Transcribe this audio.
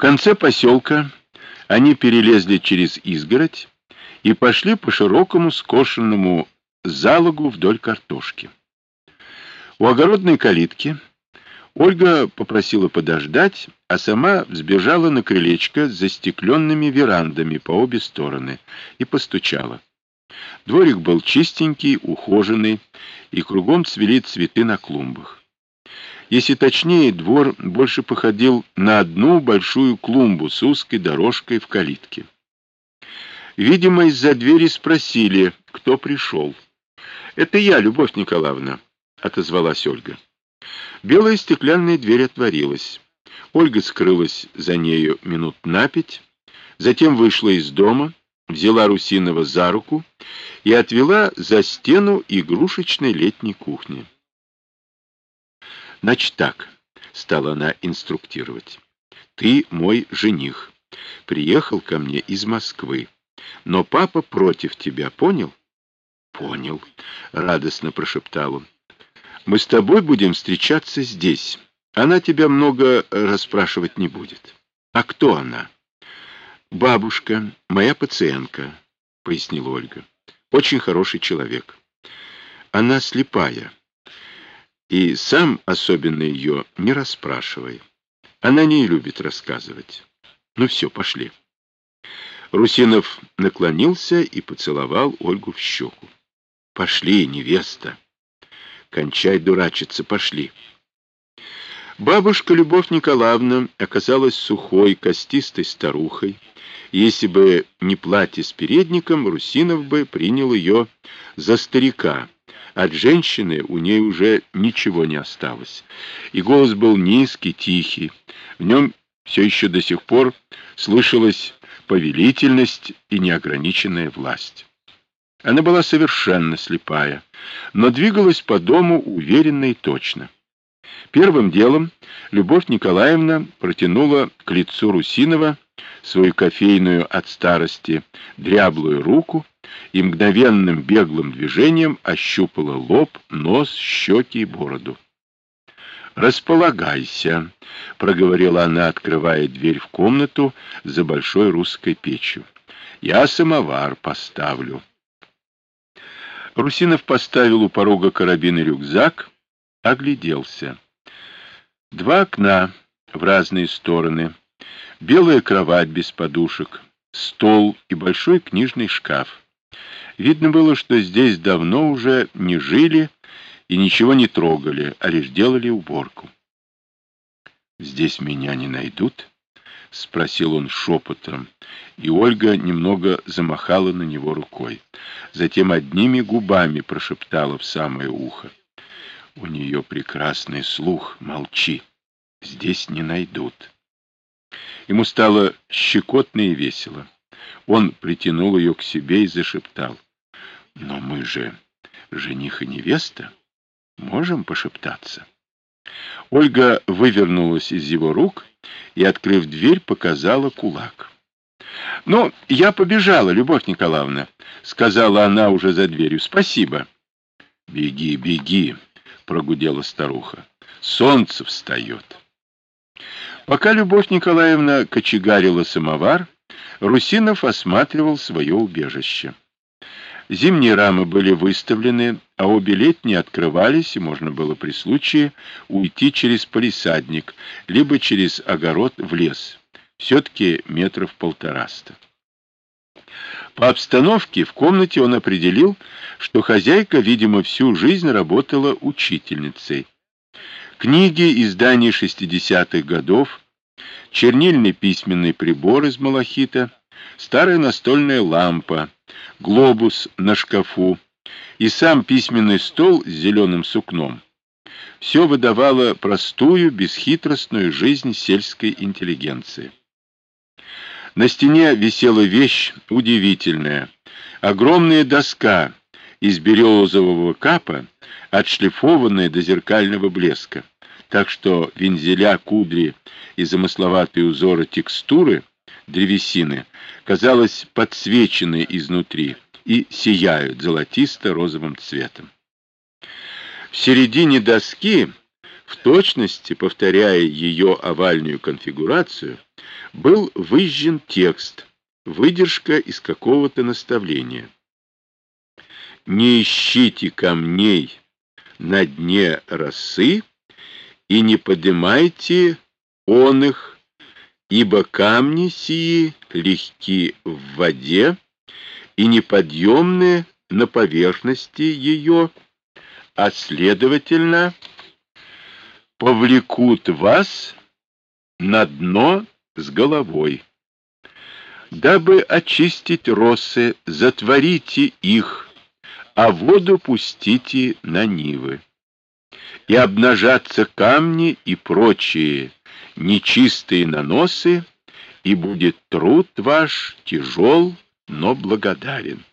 конце поселка они перелезли через изгородь и пошли по широкому скошенному залогу вдоль картошки. У огородной калитки Ольга попросила подождать, а сама взбежала на крылечко с застекленными верандами по обе стороны и постучала. Дворик был чистенький, ухоженный, и кругом цвели цветы на клумбах. Если точнее, двор больше походил на одну большую клумбу с узкой дорожкой в калитке. Видимо, из-за двери спросили, кто пришел. «Это я, Любовь Николаевна», — отозвалась Ольга. Белая стеклянная дверь отворилась. Ольга скрылась за нею минут на пять, затем вышла из дома, взяла Русинова за руку и отвела за стену игрушечной летней кухни. Значит так, стала она инструктировать. Ты мой жених. Приехал ко мне из Москвы. Но папа против тебя, понял? Понял, радостно прошептал он. Мы с тобой будем встречаться здесь. Она тебя много расспрашивать не будет. А кто она? Бабушка, моя пациентка, пояснила Ольга. Очень хороший человек. Она слепая. И сам особенно ее не расспрашивай. Она не любит рассказывать. Ну все, пошли. Русинов наклонился и поцеловал Ольгу в щеку. Пошли, невеста. Кончай дурачиться, пошли. Бабушка Любовь Николаевна оказалась сухой, костистой старухой. Если бы не платье с передником, Русинов бы принял ее за старика, от женщины у ней уже ничего не осталось. И голос был низкий, тихий. В нем все еще до сих пор слышалась повелительность и неограниченная власть. Она была совершенно слепая, но двигалась по дому уверенно и точно. Первым делом Любовь Николаевна протянула к лицу Русинова свою кофейную от старости дряблую руку и мгновенным беглым движением ощупала лоб, нос, щеки и бороду. «Располагайся», — проговорила она, открывая дверь в комнату за большой русской печью. «Я самовар поставлю». Русинов поставил у порога карабин и рюкзак, огляделся. Два окна в разные стороны, белая кровать без подушек, стол и большой книжный шкаф. Видно было, что здесь давно уже не жили и ничего не трогали, а лишь делали уборку. «Здесь меня не найдут?» — спросил он шепотом, и Ольга немного замахала на него рукой. Затем одними губами прошептала в самое ухо. «У нее прекрасный слух, молчи, здесь не найдут». Ему стало щекотно и весело. Он притянул ее к себе и зашептал. Но мы же жених и невеста. Можем пошептаться? Ольга вывернулась из его рук и, открыв дверь, показала кулак. «Ну, я побежала, Любовь Николаевна», — сказала она уже за дверью. «Спасибо». «Беги, беги», — прогудела старуха. «Солнце встает». Пока Любовь Николаевна кочегарила самовар, Русинов осматривал свое убежище. Зимние рамы были выставлены, а обе летние открывались, и можно было при случае уйти через палисадник, либо через огород в лес, все-таки метров полтораста. По обстановке в комнате он определил, что хозяйка, видимо, всю жизнь работала учительницей. Книги, издания 60-х годов, чернильный письменный прибор из малахита, старая настольная лампа, глобус на шкафу и сам письменный стол с зеленым сукном. Все выдавало простую, бесхитростную жизнь сельской интеллигенции. На стене висела вещь удивительная. Огромная доска из березового капа, отшлифованная до зеркального блеска, так что вензеля, кудри и замысловатые узоры текстуры древесины, казалось, подсвечены изнутри и сияют золотисто-розовым цветом. В середине доски в точности повторяя ее овальную конфигурацию, был выжжен текст, выдержка из какого-то наставления. «Не ищите камней на дне росы и не поднимайте он их, ибо камни сии легки в воде и неподъемны на поверхности ее, а следовательно повлекут вас на дно с головой. Дабы очистить росы, затворите их, а воду пустите на нивы. И обнажатся камни и прочие нечистые наносы, и будет труд ваш тяжел, но благодарен.